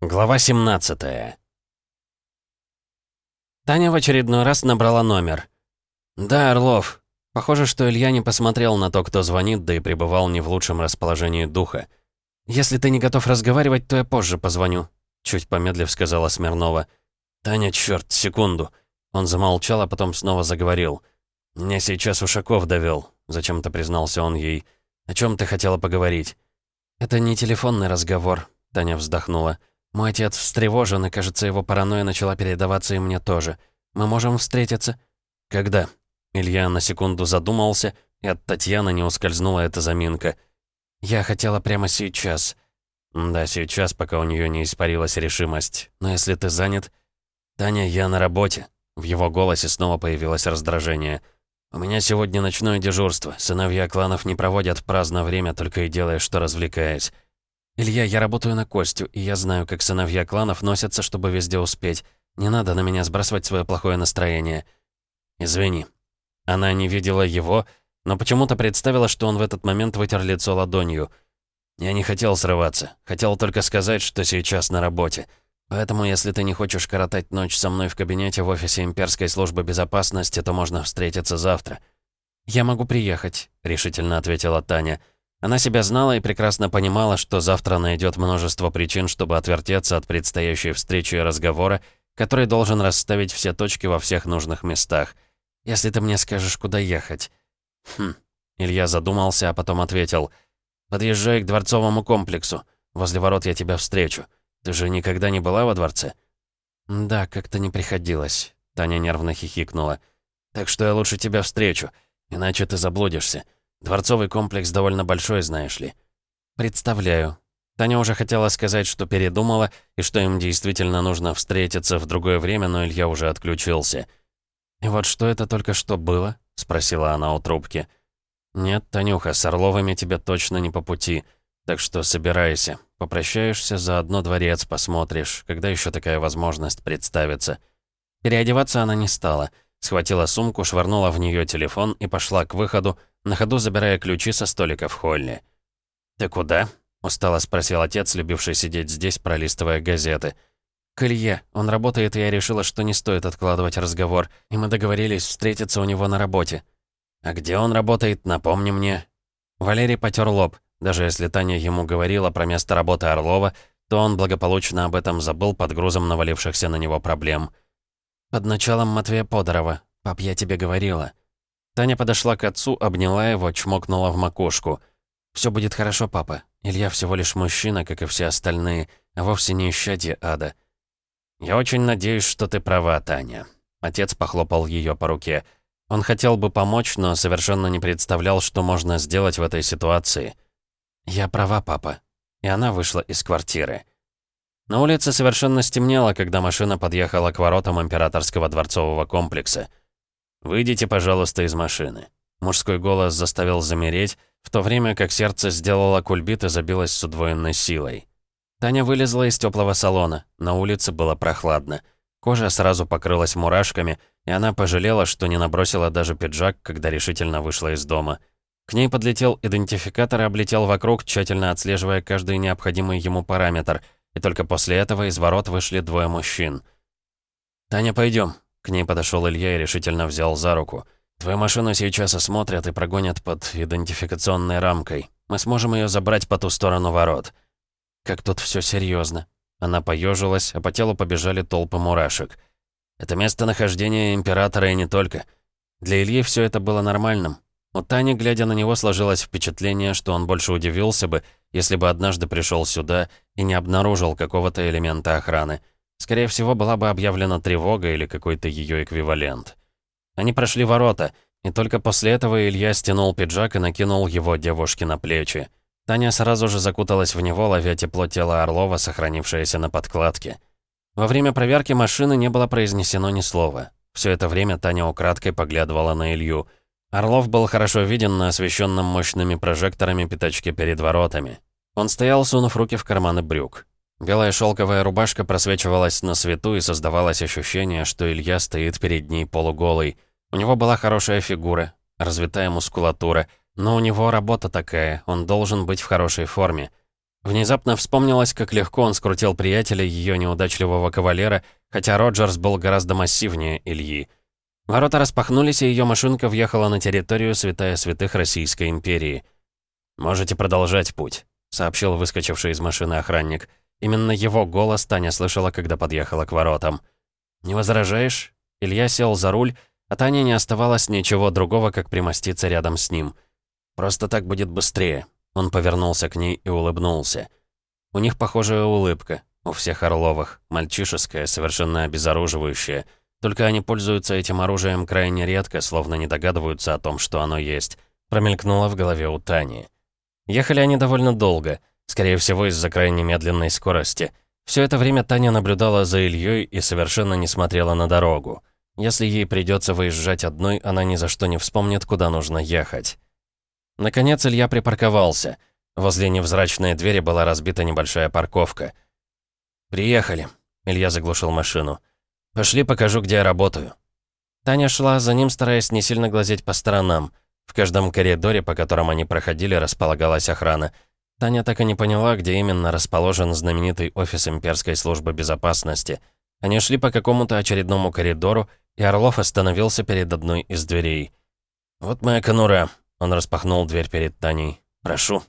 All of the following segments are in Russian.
Глава 17 Таня в очередной раз набрала номер. «Да, Орлов. Похоже, что Илья не посмотрел на то, кто звонит, да и пребывал не в лучшем расположении духа. «Если ты не готов разговаривать, то я позже позвоню», — чуть помедлив сказала Смирнова. «Таня, черт, секунду». Он замолчал, а потом снова заговорил. «Меня сейчас Ушаков довел», — зачем-то признался он ей. «О чем ты хотела поговорить?» «Это не телефонный разговор», — Таня вздохнула. Мой отец встревожен, и, кажется, его паранойя начала передаваться и мне тоже. Мы можем встретиться?» «Когда?» Илья на секунду задумался, и от Татьяны не ускользнула эта заминка. «Я хотела прямо сейчас». «Да, сейчас, пока у нее не испарилась решимость. Но если ты занят...» «Таня, я на работе». В его голосе снова появилось раздражение. «У меня сегодня ночное дежурство. Сыновья кланов не проводят праздно время, только и делая, что развлекаясь. «Илья, я работаю на Костю, и я знаю, как сыновья кланов носятся, чтобы везде успеть. Не надо на меня сбрасывать свое плохое настроение». «Извини». Она не видела его, но почему-то представила, что он в этот момент вытер лицо ладонью. «Я не хотел срываться. Хотел только сказать, что сейчас на работе. Поэтому, если ты не хочешь коротать ночь со мной в кабинете в офисе Имперской службы безопасности, то можно встретиться завтра». «Я могу приехать», — решительно ответила Таня. «Таня». Она себя знала и прекрасно понимала, что завтра найдет множество причин, чтобы отвертеться от предстоящей встречи и разговора, который должен расставить все точки во всех нужных местах. «Если ты мне скажешь, куда ехать». «Хм». Илья задумался, а потом ответил. «Подъезжай к дворцовому комплексу. Возле ворот я тебя встречу. Ты же никогда не была во дворце?» «Да, как-то не приходилось», — Таня нервно хихикнула. «Так что я лучше тебя встречу, иначе ты заблудишься». Дворцовый комплекс довольно большой, знаешь ли. Представляю. Таня уже хотела сказать, что передумала, и что им действительно нужно встретиться в другое время, но Илья уже отключился. «И вот что это только что было?» — спросила она у трубки. «Нет, Танюха, с Орловыми тебе точно не по пути. Так что собирайся. Попрощаешься, заодно дворец посмотришь, когда еще такая возможность представится». Переодеваться она не стала. Схватила сумку, швырнула в нее телефон и пошла к выходу, на ходу забирая ключи со столика в холле. «Ты куда?» — устало спросил отец, любивший сидеть здесь, пролистывая газеты. «К Илье. Он работает, и я решила, что не стоит откладывать разговор, и мы договорились встретиться у него на работе». «А где он работает, напомни мне». Валерий потер лоб. Даже если Таня ему говорила про место работы Орлова, то он благополучно об этом забыл под грузом навалившихся на него проблем. «Под началом Матвея Подорова. Пап, я тебе говорила». Таня подошла к отцу, обняла его, чмокнула в макушку. «Все будет хорошо, папа. Илья всего лишь мужчина, как и все остальные, а вовсе не исчадие ада». «Я очень надеюсь, что ты права, Таня». Отец похлопал ее по руке. Он хотел бы помочь, но совершенно не представлял, что можно сделать в этой ситуации. «Я права, папа». И она вышла из квартиры. На улице совершенно стемнело, когда машина подъехала к воротам императорского дворцового комплекса. «Выйдите, пожалуйста, из машины». Мужской голос заставил замереть, в то время как сердце сделало кульбит и забилось с удвоенной силой. Таня вылезла из теплого салона. На улице было прохладно. Кожа сразу покрылась мурашками, и она пожалела, что не набросила даже пиджак, когда решительно вышла из дома. К ней подлетел идентификатор и облетел вокруг, тщательно отслеживая каждый необходимый ему параметр, и только после этого из ворот вышли двое мужчин. «Таня, пойдем, к ней подошел Илья и решительно взял за руку. «Твою машину сейчас осмотрят и прогонят под идентификационной рамкой. Мы сможем ее забрать по ту сторону ворот». Как тут все серьезно. Она поежилась, а по телу побежали толпы мурашек. Это местонахождение императора и не только. Для Ильи все это было нормальным. У Тани, глядя на него, сложилось впечатление, что он больше удивился бы, если бы однажды пришел сюда и не обнаружил какого-то элемента охраны. Скорее всего, была бы объявлена тревога или какой-то ее эквивалент. Они прошли ворота, и только после этого Илья стянул пиджак и накинул его девушке на плечи. Таня сразу же закуталась в него, ловя тепло тела Орлова, сохранившееся на подкладке. Во время проверки машины не было произнесено ни слова. Все это время Таня украдкой поглядывала на Илью. Орлов был хорошо виден на освещенном мощными прожекторами пятачке перед воротами. Он стоял, сунув руки в карманы брюк. Белая шелковая рубашка просвечивалась на свету и создавалось ощущение, что Илья стоит перед ней полуголый. У него была хорошая фигура, развитая мускулатура, но у него работа такая, он должен быть в хорошей форме. Внезапно вспомнилось, как легко он скрутил приятеля ее неудачливого кавалера, хотя Роджерс был гораздо массивнее Ильи. Ворота распахнулись, и ее машинка въехала на территорию святая святых Российской империи. «Можете продолжать путь», — сообщил выскочивший из машины охранник. Именно его голос Таня слышала, когда подъехала к воротам. «Не возражаешь?» Илья сел за руль, а Тане не оставалось ничего другого, как примоститься рядом с ним. «Просто так будет быстрее». Он повернулся к ней и улыбнулся. У них похожая улыбка, у всех Орловых, мальчишеская, совершенно обезоруживающая. Только они пользуются этим оружием крайне редко, словно не догадываются о том, что оно есть. Промелькнуло в голове у Тани. Ехали они довольно долго, скорее всего, из-за крайне медленной скорости. Все это время Таня наблюдала за Ильей и совершенно не смотрела на дорогу. Если ей придется выезжать одной, она ни за что не вспомнит, куда нужно ехать. Наконец Илья припарковался. Возле невзрачной двери была разбита небольшая парковка. «Приехали», — Илья заглушил машину. «Пошли, покажу, где я работаю». Таня шла за ним, стараясь не сильно глазеть по сторонам. В каждом коридоре, по которым они проходили, располагалась охрана. Таня так и не поняла, где именно расположен знаменитый офис имперской службы безопасности. Они шли по какому-то очередному коридору, и Орлов остановился перед одной из дверей. «Вот моя конура», — он распахнул дверь перед Таней. «Прошу».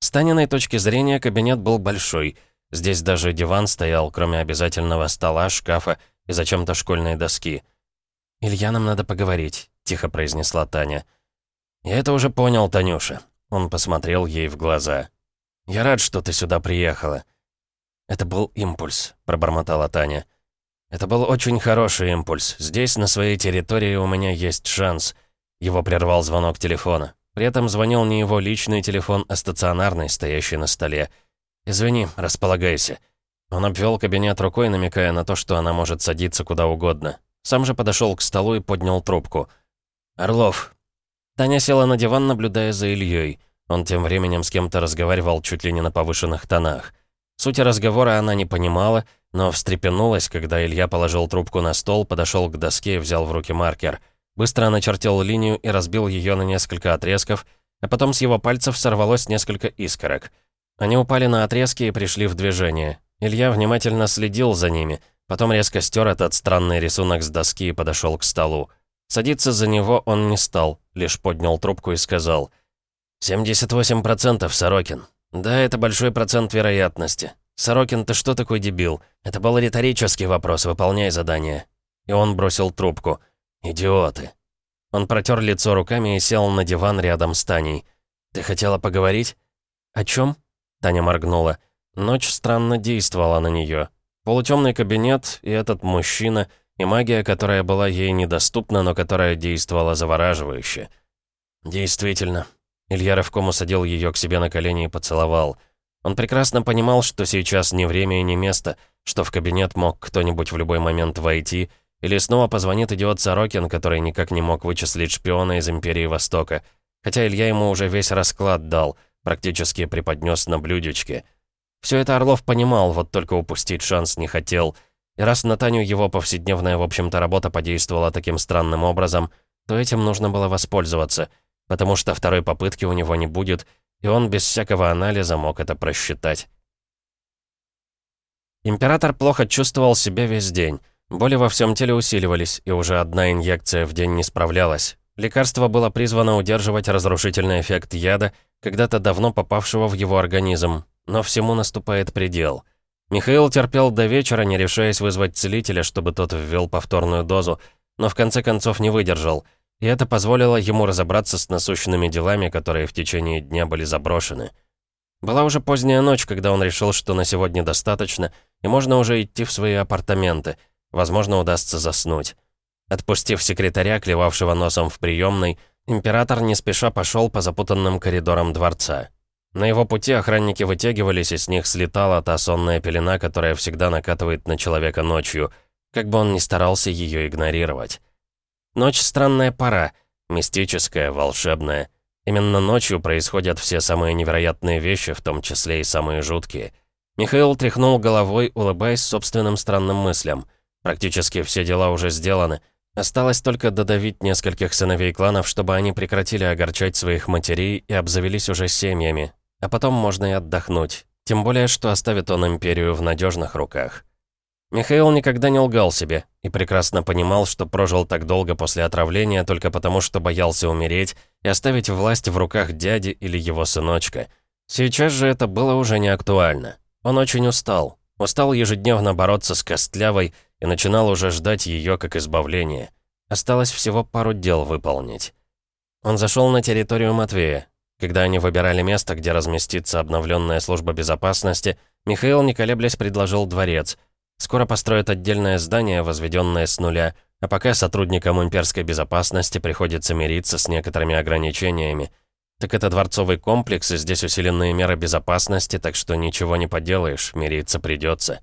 С Таниной точки зрения кабинет был большой. Здесь даже диван стоял, кроме обязательного стола, шкафа и зачем-то школьной доски. «Илья, нам надо поговорить», — тихо произнесла Таня. «Я это уже понял, Танюша». Он посмотрел ей в глаза. «Я рад, что ты сюда приехала». «Это был импульс», — пробормотала Таня. Это был очень хороший импульс. Здесь, на своей территории, у меня есть шанс. Его прервал звонок телефона. При этом звонил не его личный телефон, а стационарный, стоящий на столе. «Извини, располагайся». Он обвел кабинет рукой, намекая на то, что она может садиться куда угодно. Сам же подошел к столу и поднял трубку. «Орлов». Таня села на диван, наблюдая за Ильей. Он тем временем с кем-то разговаривал чуть ли не на повышенных тонах. Сути разговора она не понимала, но встрепенулась, когда Илья положил трубку на стол, подошел к доске и взял в руки маркер. Быстро начертил линию и разбил ее на несколько отрезков, а потом с его пальцев сорвалось несколько искорок. Они упали на отрезки и пришли в движение. Илья внимательно следил за ними, потом резко стер этот странный рисунок с доски и подошел к столу. Садиться за него он не стал, лишь поднял трубку и сказал «78% Сорокин. «Да, это большой процент вероятности. Сорокин, ты что такой дебил? Это был риторический вопрос, выполняй задание». И он бросил трубку. «Идиоты». Он протер лицо руками и сел на диван рядом с Таней. «Ты хотела поговорить?» «О чем? Таня моргнула. Ночь странно действовала на нее. Полутемный кабинет и этот мужчина, и магия, которая была ей недоступна, но которая действовала завораживающе. «Действительно, Илья рывком усадил ее к себе на колени и поцеловал. Он прекрасно понимал, что сейчас не время и не место, что в кабинет мог кто-нибудь в любой момент войти, или снова позвонит идиот Сорокин, который никак не мог вычислить шпиона из Империи Востока. Хотя Илья ему уже весь расклад дал, практически преподнес на блюдечке. Все это Орлов понимал, вот только упустить шанс не хотел. И раз на Таню его повседневная, в общем-то, работа подействовала таким странным образом, то этим нужно было воспользоваться — потому что второй попытки у него не будет, и он без всякого анализа мог это просчитать. Император плохо чувствовал себя весь день. Боли во всем теле усиливались, и уже одна инъекция в день не справлялась. Лекарство было призвано удерживать разрушительный эффект яда, когда-то давно попавшего в его организм, но всему наступает предел. Михаил терпел до вечера, не решаясь вызвать целителя, чтобы тот ввел повторную дозу, но в конце концов не выдержал — и это позволило ему разобраться с насущными делами, которые в течение дня были заброшены. Была уже поздняя ночь, когда он решил, что на сегодня достаточно, и можно уже идти в свои апартаменты. Возможно, удастся заснуть. Отпустив секретаря, клевавшего носом в приемной, император не спеша пошел по запутанным коридорам дворца. На его пути охранники вытягивались, и с них слетала та сонная пелена, которая всегда накатывает на человека ночью, как бы он ни старался ее игнорировать. Ночь — странная пора, мистическая, волшебная. Именно ночью происходят все самые невероятные вещи, в том числе и самые жуткие. Михаил тряхнул головой, улыбаясь собственным странным мыслям. Практически все дела уже сделаны. Осталось только додавить нескольких сыновей кланов, чтобы они прекратили огорчать своих матерей и обзавелись уже семьями. А потом можно и отдохнуть. Тем более, что оставит он империю в надежных руках. Михаил никогда не лгал себе и прекрасно понимал, что прожил так долго после отравления только потому, что боялся умереть и оставить власть в руках дяди или его сыночка. Сейчас же это было уже не актуально. Он очень устал. Устал ежедневно бороться с Костлявой и начинал уже ждать ее как избавления. Осталось всего пару дел выполнить. Он зашел на территорию Матвея. Когда они выбирали место, где разместится обновленная служба безопасности, Михаил, не колеблясь, предложил дворец — Скоро построят отдельное здание, возведенное с нуля, а пока сотрудникам имперской безопасности приходится мириться с некоторыми ограничениями. Так это дворцовый комплекс, и здесь усиленные меры безопасности, так что ничего не поделаешь, мириться придется.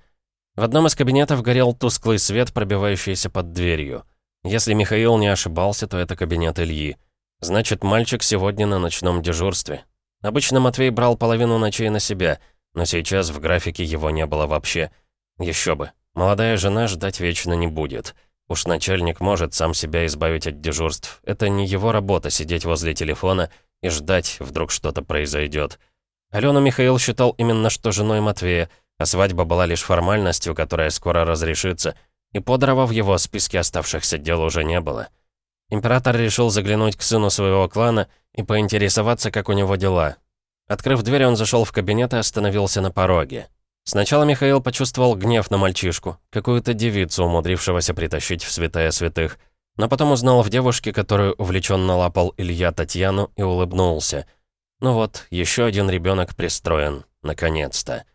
В одном из кабинетов горел тусклый свет, пробивающийся под дверью. Если Михаил не ошибался, то это кабинет Ильи. Значит, мальчик сегодня на ночном дежурстве. Обычно Матвей брал половину ночей на себя, но сейчас в графике его не было вообще — еще бы. Молодая жена ждать вечно не будет. Уж начальник может сам себя избавить от дежурств. Это не его работа сидеть возле телефона и ждать, вдруг что-то произойдет. Алену Михаил считал именно что женой Матвея, а свадьба была лишь формальностью, которая скоро разрешится, и Подрова в его списке оставшихся дел уже не было. Император решил заглянуть к сыну своего клана и поинтересоваться, как у него дела. Открыв дверь, он зашел в кабинет и остановился на пороге. Сначала Михаил почувствовал гнев на мальчишку, какую-то девицу, умудрившегося притащить в святая святых, но потом узнал в девушке, которую увлеченно лапал Илья Татьяну, и улыбнулся. Ну вот, еще один ребенок пристроен, наконец-то.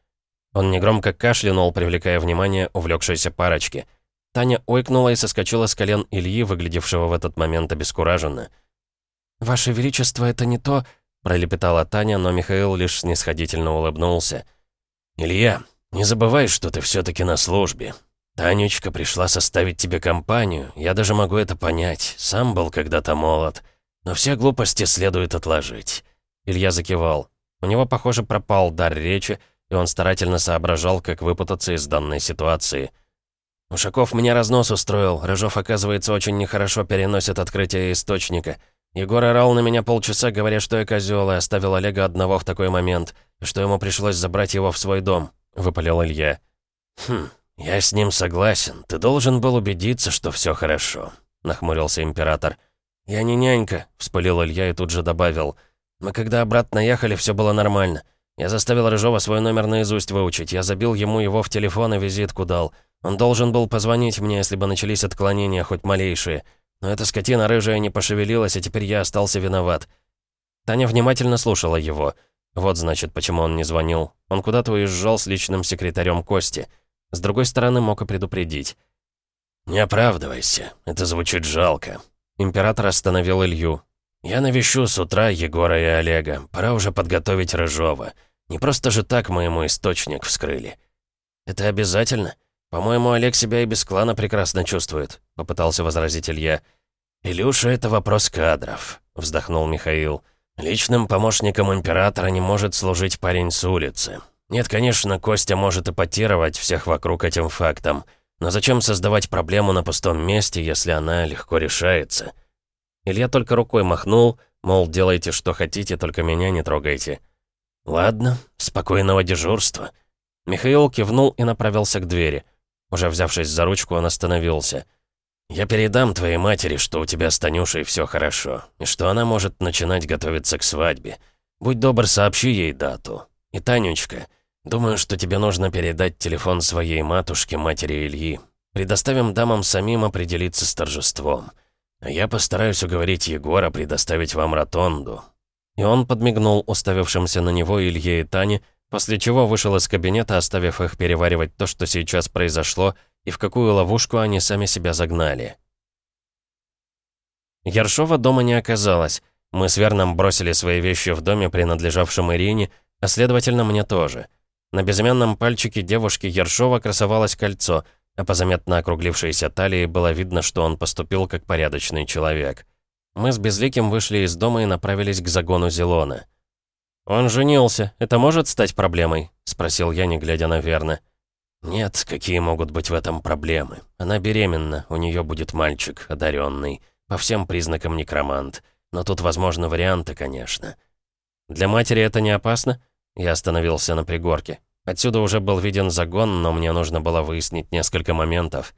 Он негромко кашлянул, привлекая внимание увлекшейся парочки. Таня ойкнула и соскочила с колен Ильи, выглядевшего в этот момент обескураженно. «Ваше Величество, это не то...» — пролепетала Таня, но Михаил лишь снисходительно улыбнулся. «Илья, не забывай, что ты все-таки на службе. Танечка пришла составить тебе компанию, я даже могу это понять, сам был когда-то молод. Но все глупости следует отложить». Илья закивал. У него, похоже, пропал дар речи, и он старательно соображал, как выпутаться из данной ситуации. «Ушаков мне разнос устроил. Рыжов, оказывается, очень нехорошо переносит открытие источника. Егор орал на меня полчаса, говоря, что я козёл, и оставил Олега одного в такой момент, что ему пришлось забрать его в свой дом», — выпалил Илья. «Хм, я с ним согласен. Ты должен был убедиться, что все хорошо», — нахмурился император. «Я не нянька», — вспылил Илья и тут же добавил. «Мы когда обратно ехали, все было нормально. Я заставил Рыжова свой номер наизусть выучить. Я забил ему его в телефон и визитку дал. Он должен был позвонить мне, если бы начались отклонения, хоть малейшие. Но эта скотина рыжая не пошевелилась, и теперь я остался виноват. Таня внимательно слушала его. Вот значит, почему он не звонил. Он куда-то уезжал с личным секретарем Кости. С другой стороны, мог и предупредить. «Не оправдывайся, это звучит жалко». Император остановил Илью. «Я навещу с утра Егора и Олега. Пора уже подготовить Рыжова. Не просто же так мы ему источник вскрыли». «Это обязательно?» «По-моему, Олег себя и без клана прекрасно чувствует», — попытался возразить Илья. «Илюша, это вопрос кадров», — вздохнул Михаил. «Личным помощником императора не может служить парень с улицы. Нет, конечно, Костя может эпатировать всех вокруг этим фактом, но зачем создавать проблему на пустом месте, если она легко решается?» Илья только рукой махнул, мол, делайте, что хотите, только меня не трогайте. «Ладно, спокойного дежурства». Михаил кивнул и направился к двери. Уже взявшись за ручку, он остановился. «Я передам твоей матери, что у тебя с Танюшей все хорошо, и что она может начинать готовиться к свадьбе. Будь добр, сообщи ей дату. И, Танючка, думаю, что тебе нужно передать телефон своей матушке, матери Ильи. Предоставим дамам самим определиться с торжеством. А я постараюсь уговорить Егора предоставить вам ротонду». И он подмигнул уставившимся на него Илье и Тане, После чего вышел из кабинета, оставив их переваривать то, что сейчас произошло, и в какую ловушку они сами себя загнали. Ершова дома не оказалось. Мы с Верном бросили свои вещи в доме, принадлежавшем Ирине, а следовательно, мне тоже. На безымянном пальчике девушки Ершова красовалось кольцо, а по заметно округлившейся талии было видно, что он поступил как порядочный человек. Мы с Безликим вышли из дома и направились к загону Зелона. «Он женился. Это может стать проблемой?» — спросил я, не глядя на Верна. «Нет, какие могут быть в этом проблемы? Она беременна, у нее будет мальчик, одаренный, по всем признакам некромант. Но тут возможны варианты, конечно». «Для матери это не опасно? Я остановился на пригорке. Отсюда уже был виден загон, но мне нужно было выяснить несколько моментов.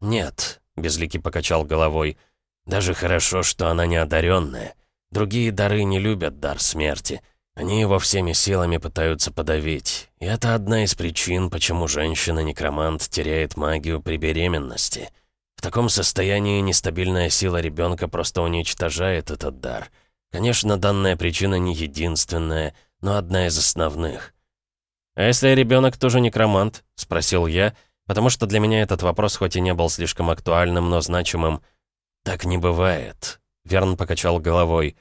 «Нет», — Безликий покачал головой, — «даже хорошо, что она не одаренная. Другие дары не любят дар смерти. Они его всеми силами пытаются подавить. И это одна из причин, почему женщина-некромант теряет магию при беременности. В таком состоянии нестабильная сила ребенка просто уничтожает этот дар. Конечно, данная причина не единственная, но одна из основных. «А если ребенок тоже некромант?» — спросил я, потому что для меня этот вопрос хоть и не был слишком актуальным, но значимым. «Так не бывает», — Верн покачал головой.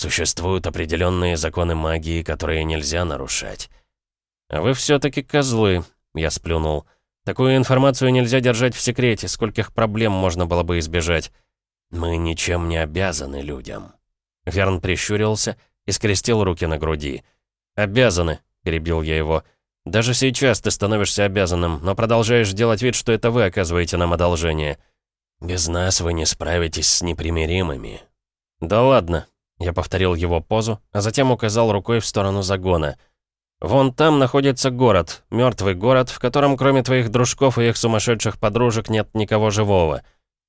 «Существуют определенные законы магии, которые нельзя нарушать». «А вы все-таки козлы», — я сплюнул. «Такую информацию нельзя держать в секрете, скольких проблем можно было бы избежать». «Мы ничем не обязаны людям». Верн прищурился и скрестил руки на груди. «Обязаны», — перебил я его. «Даже сейчас ты становишься обязанным, но продолжаешь делать вид, что это вы оказываете нам одолжение». «Без нас вы не справитесь с непримиримыми». «Да ладно», — я повторил его позу, а затем указал рукой в сторону загона. «Вон там находится город, мертвый город, в котором кроме твоих дружков и их сумасшедших подружек нет никого живого.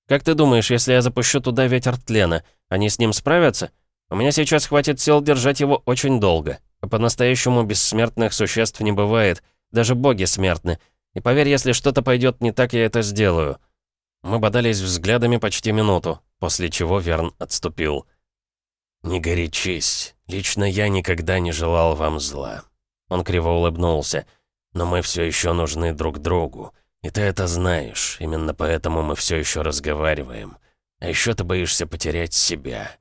Как ты думаешь, если я запущу туда ветер тлена, они с ним справятся? У меня сейчас хватит сил держать его очень долго». По-настоящему бессмертных существ не бывает, даже боги смертны. И поверь, если что-то пойдет не так, я это сделаю». Мы бодались взглядами почти минуту, после чего Верн отступил. «Не горячись. Лично я никогда не желал вам зла». Он криво улыбнулся. «Но мы все еще нужны друг другу. И ты это знаешь. Именно поэтому мы все еще разговариваем. А еще ты боишься потерять себя».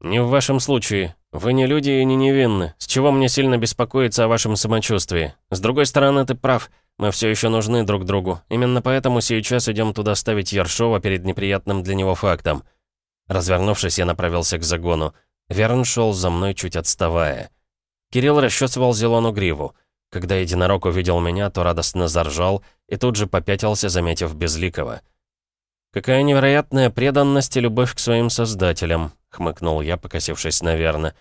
«Не в вашем случае. «Вы не люди и не невинны, с чего мне сильно беспокоиться о вашем самочувствии. С другой стороны, ты прав, мы все еще нужны друг другу. Именно поэтому сейчас идем туда ставить Яршова перед неприятным для него фактом». Развернувшись, я направился к загону. Верн шел за мной, чуть отставая. Кирилл расчесывал зеленую гриву. Когда единорог увидел меня, то радостно заржал и тут же попятился, заметив Безликого. «Какая невероятная преданность и любовь к своим создателям», — хмыкнул я, покосившись наверно.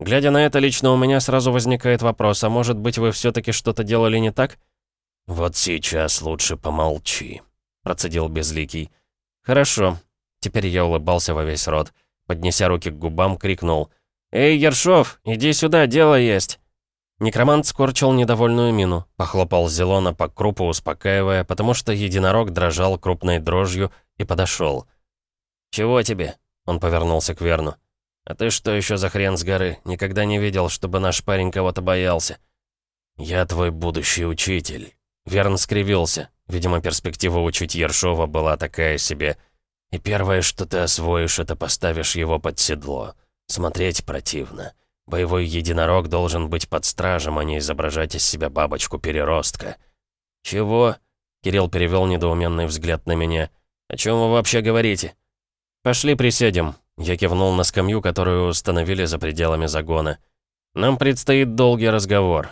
«Глядя на это, лично у меня сразу возникает вопрос, а может быть, вы все-таки что-то делали не так?» «Вот сейчас лучше помолчи», — процедил Безликий. «Хорошо». Теперь я улыбался во весь рот. Поднеся руки к губам, крикнул. «Эй, Ершов, иди сюда, дело есть!» Некромант скорчил недовольную мину, похлопал Зелона по крупу, успокаивая, потому что единорог дрожал крупной дрожью и подошел. «Чего тебе?» Он повернулся к Верну. «А ты что еще за хрен с горы? Никогда не видел, чтобы наш парень кого-то боялся». «Я твой будущий учитель». Верн скривился. Видимо, перспектива учить Ершова была такая себе. «И первое, что ты освоишь, это поставишь его под седло. Смотреть противно. Боевой единорог должен быть под стражем, а не изображать из себя бабочку-переростка». «Чего?» Кирилл перевел недоуменный взгляд на меня. «О чем вы вообще говорите?» «Пошли присядем», — я кивнул на скамью, которую установили за пределами загона. «Нам предстоит долгий разговор.